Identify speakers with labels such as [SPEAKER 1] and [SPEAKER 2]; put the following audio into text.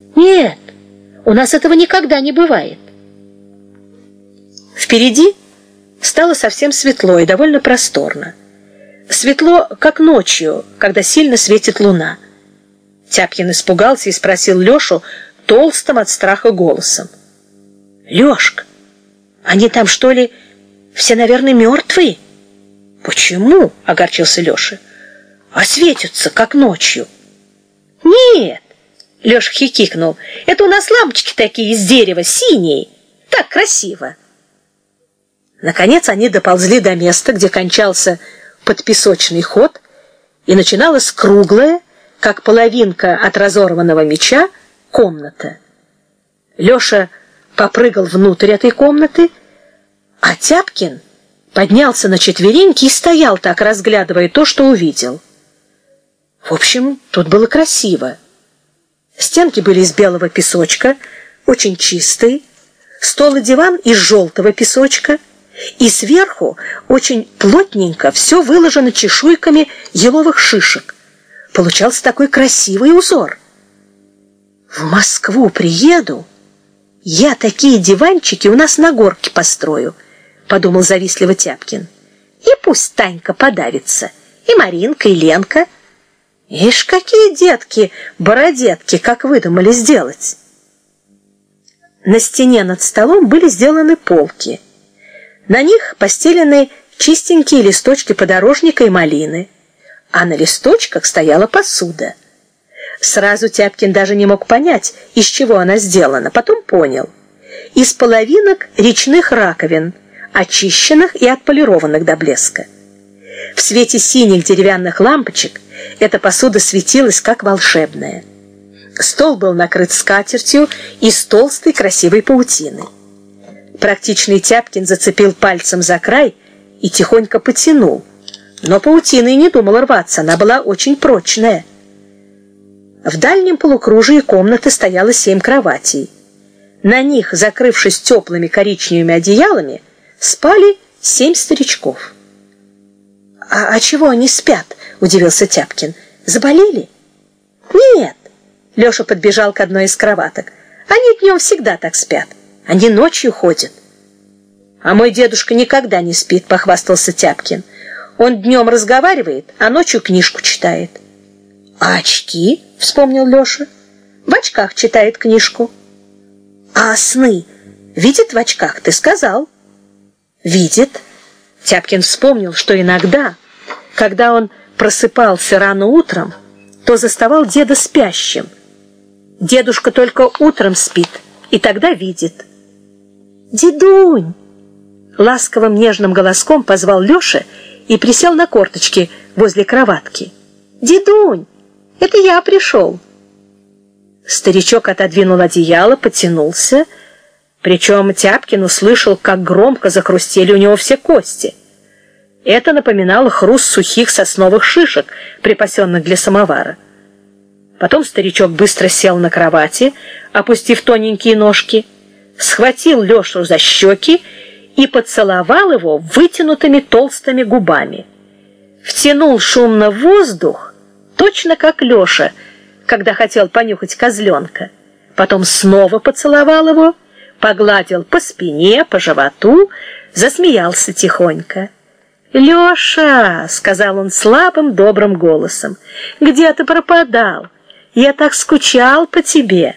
[SPEAKER 1] Нет, у нас этого никогда не бывает. Впереди стало совсем светло и довольно просторно. Светло, как ночью, когда сильно светит луна. Тяпкин испугался и спросил Лешу толстым от страха голосом. «Лешка, они там, что ли, все, наверное, мертвые?» «Почему?» — огорчился Леша. «А светятся, как ночью». «Нет!» — Леша хихикнул. «Это у нас лампочки такие из дерева, синие. Так красиво!» Наконец они доползли до места, где кончался подпесочный ход, и начиналась круглая, как половинка от разорванного меча, комната. Леша попрыгал внутрь этой комнаты, а Тяпкин поднялся на четвереньки и стоял так, разглядывая то, что увидел. В общем, тут было красиво. Стенки были из белого песочка, очень чистые, стол и диван из желтого песочка, и сверху очень плотненько все выложено чешуйками еловых шишек. Получался такой красивый узор. В Москву приеду, я такие диванчики у нас на горке построю, подумал завистливо Тяпкин. И пусть Танька подавится, и Маринка, и Ленка. Ишь, какие детки, бородетки, как выдумали сделать. На стене над столом были сделаны полки. На них постелены чистенькие листочки подорожника и малины, а на листочках стояла посуда. Сразу Тяпкин даже не мог понять, из чего она сделана, потом понял. Из половинок речных раковин, очищенных и отполированных до блеска. В свете синих деревянных лампочек эта посуда светилась как волшебная. Стол был накрыт скатертью из толстой красивой паутины. Практичный Тяпкин зацепил пальцем за край и тихонько потянул. Но паутина и не думала рваться, она была очень прочная. В дальнем полукружии комнаты стояло семь кроватей. На них, закрывшись теплыми коричневыми одеялами, спали семь старичков. «А, а чего они спят?» – удивился Тяпкин. «Заболели?» «Нет!» – Леша подбежал к одной из кроваток. «Они днем всегда так спят. Они ночью ходят. А мой дедушка никогда не спит, похвастался Тяпкин. Он днем разговаривает, а ночью книжку читает. А очки? вспомнил Леша. В очках читает книжку. А сны видит в очках, ты сказал? Видит. Тяпкин вспомнил, что иногда, когда он просыпался рано утром, то заставал деда спящим. Дедушка только утром спит, и тогда видит. «Дедунь!» Ласковым нежным голоском позвал Леша и присел на корточки возле кроватки. «Дедунь, это я пришел!» Старичок отодвинул одеяло, потянулся, причем Тяпкин услышал, как громко захрустели у него все кости. Это напоминало хруст сухих сосновых шишек, припасенных для самовара. Потом старичок быстро сел на кровати, опустив тоненькие ножки, схватил Лешу за щеки и поцеловал его вытянутыми толстыми губами. Втянул шумно воздух, точно как Леша, когда хотел понюхать козленка. Потом снова поцеловал его, погладил по спине, по животу, засмеялся тихонько. «Леша!» — сказал он слабым добрым голосом. «Где ты пропадал? Я так скучал по тебе!»